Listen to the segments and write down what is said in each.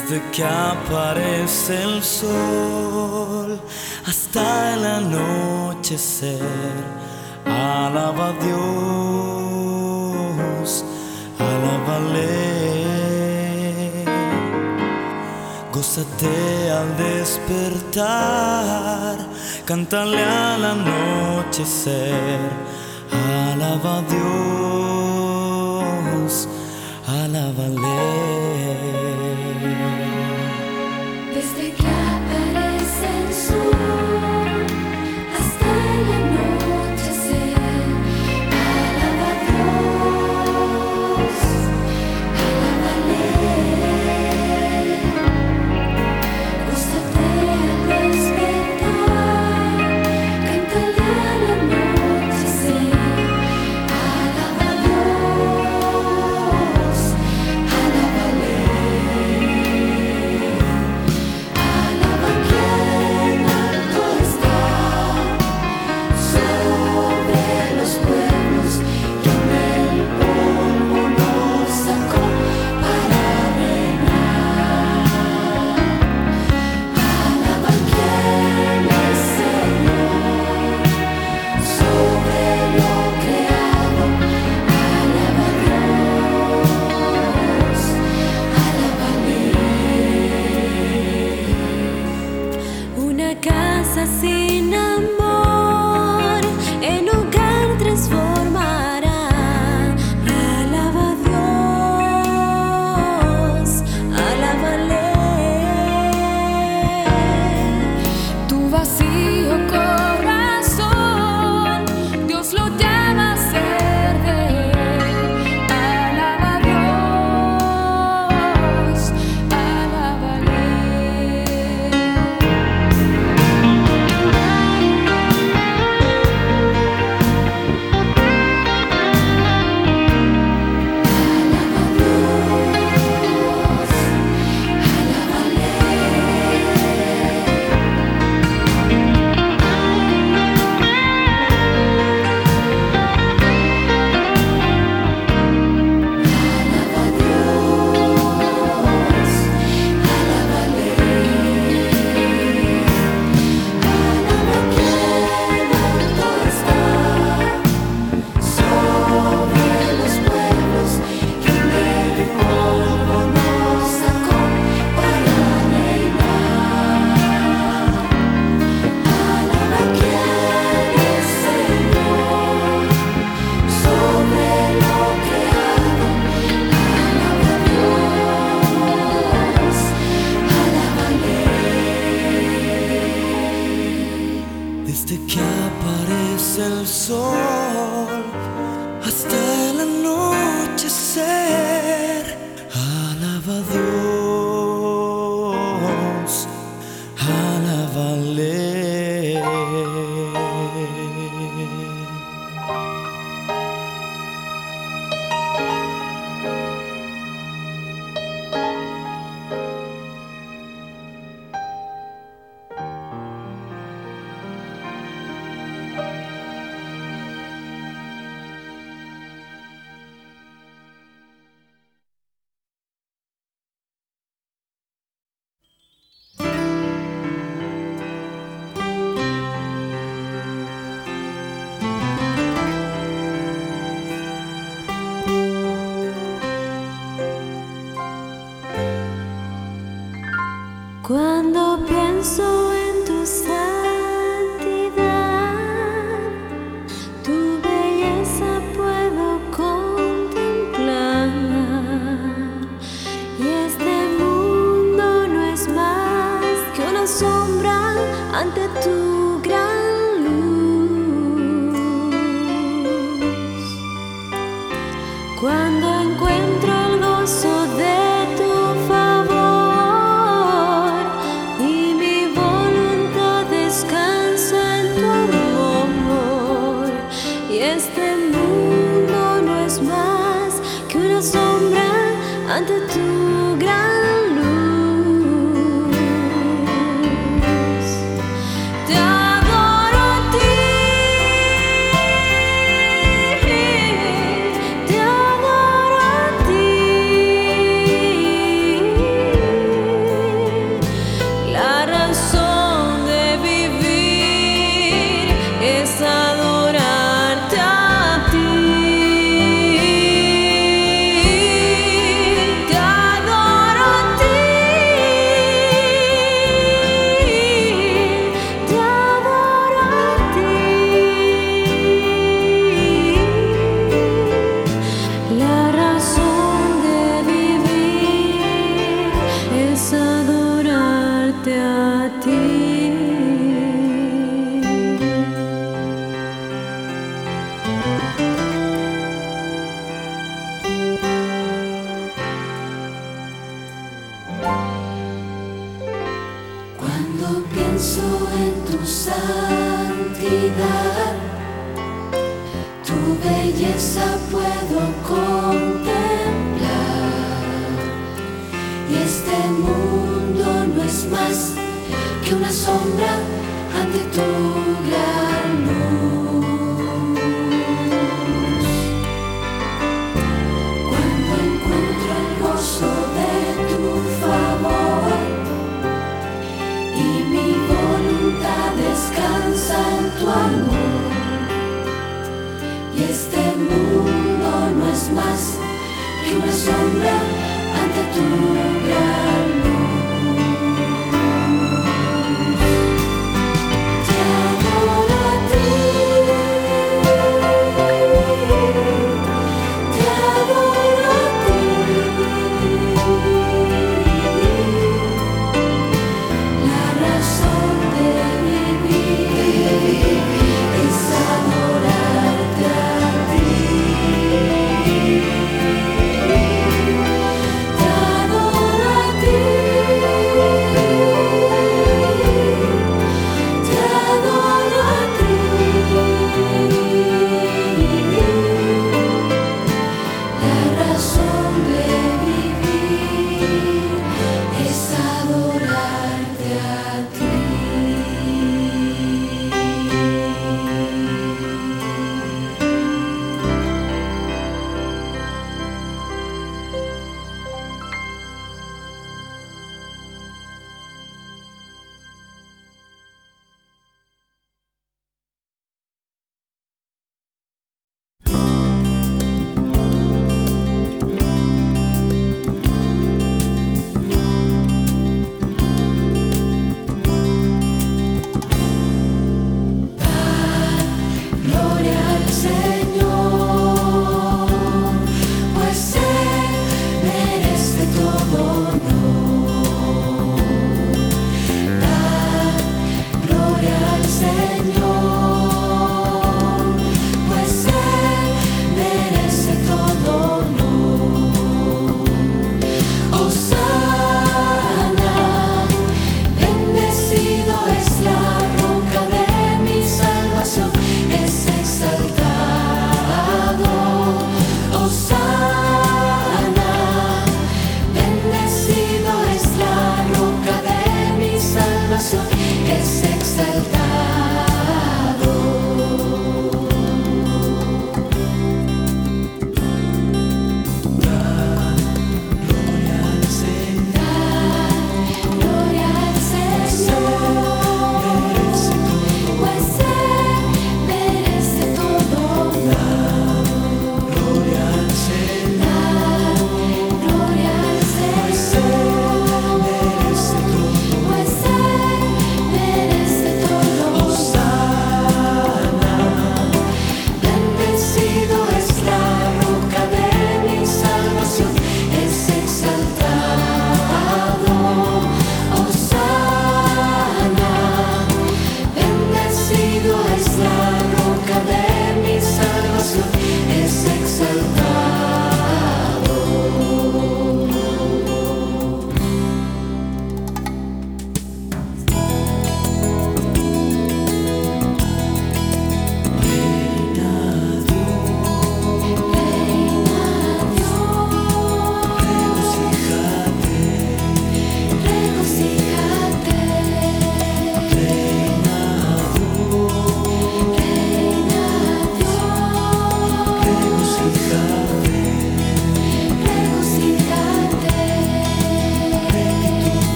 Desde que aparece el sol hasta el anochecer, alaba a Dios, alabale. Gózate al despertar, cántale al anochecer, alaba a Dios, alábale. Cuando encuentro Y este mundo no es más que una sombra ante tu gran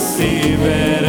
receive it.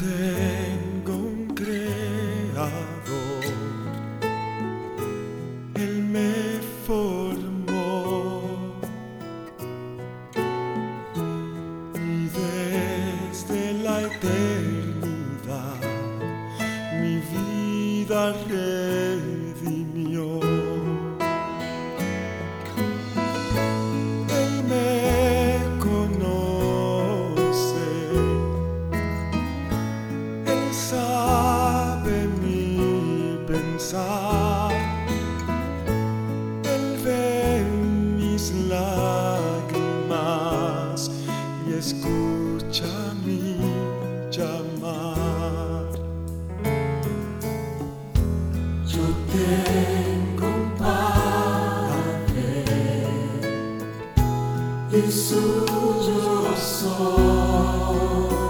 te y suyo soy. No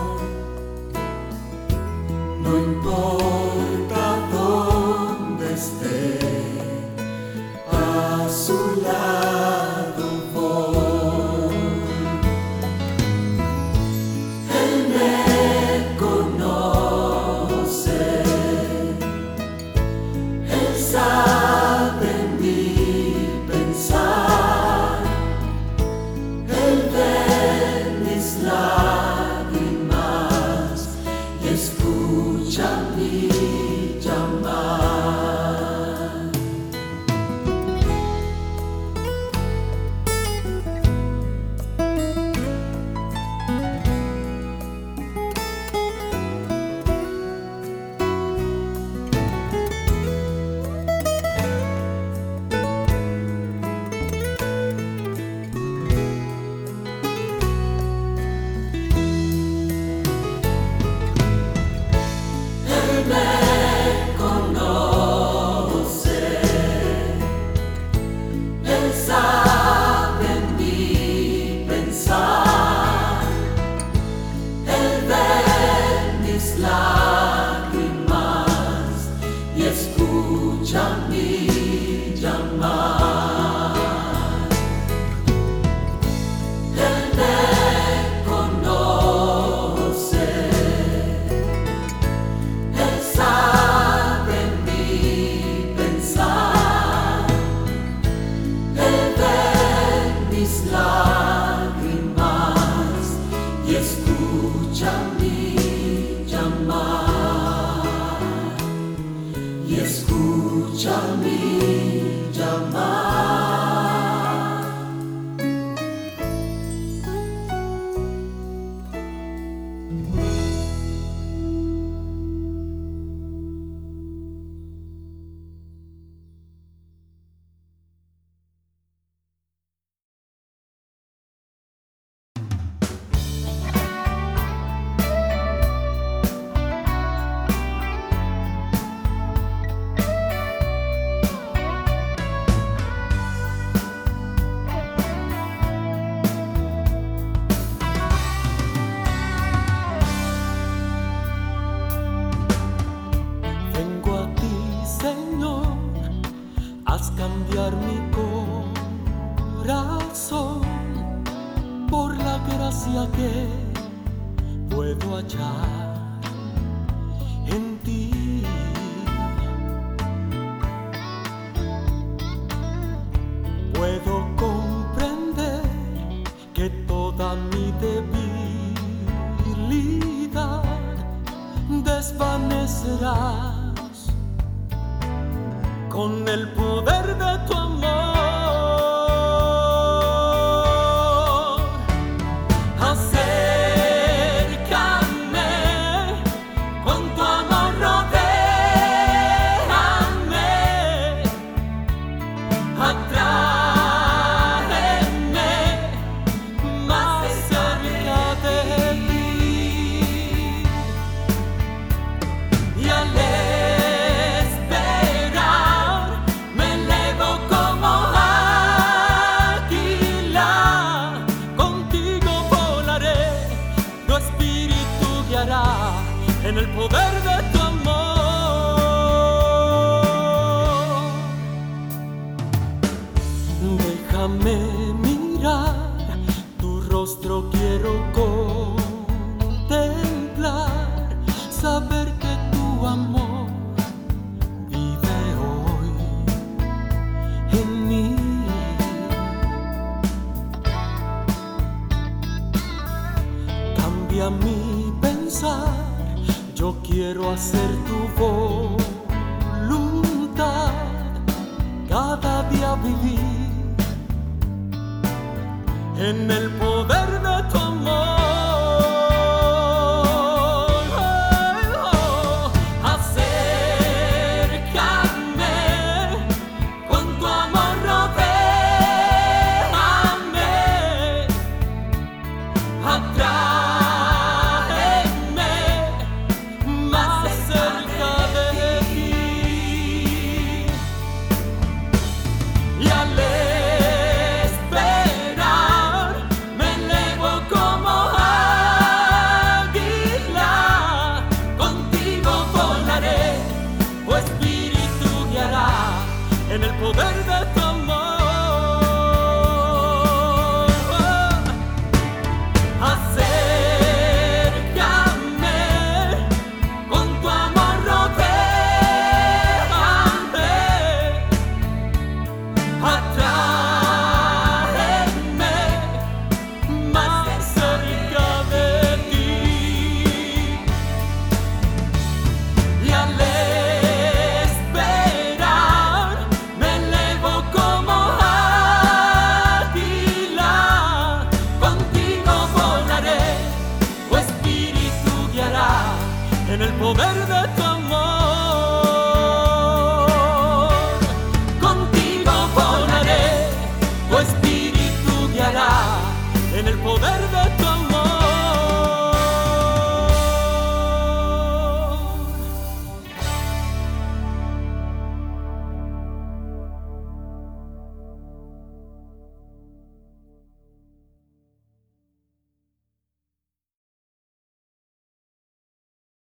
jump. Gracia que puedo hallar